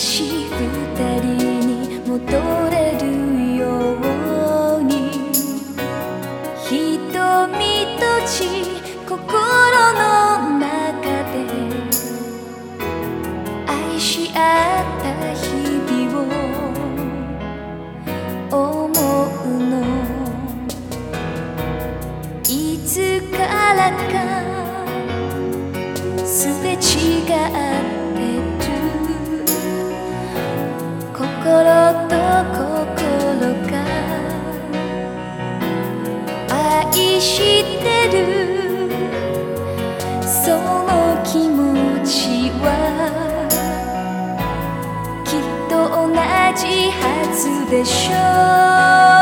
し二人に戻れるように瞳閉じ心の中で愛し合った日々を思うのいつからかすれ違ってる。その気持ちはきっと同じはずでしょう。